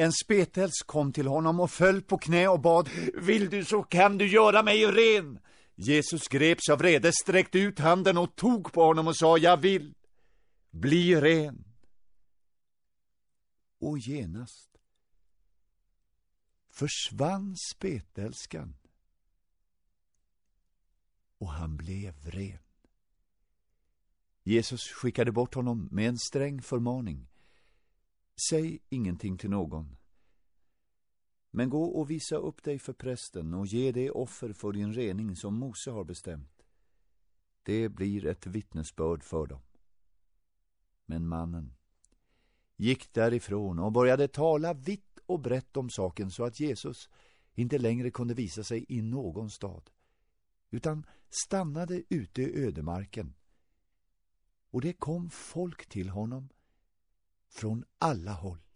En spetälsk kom till honom och föll på knä och bad Vill du så kan du göra mig ren. Jesus greps av vrede, sträckte ut handen och tog på honom och sa Jag vill, bli ren. Och genast försvann spetälskan och han blev ren. Jesus skickade bort honom med en sträng förmaning. Säg ingenting till någon. Men gå och visa upp dig för prästen och ge det offer för din rening som Mose har bestämt. Det blir ett vittnesbörd för dem. Men mannen gick därifrån och började tala vitt och brett om saken så att Jesus inte längre kunde visa sig i någon stad utan stannade ute i ödemarken. Och det kom folk till honom från alla håll.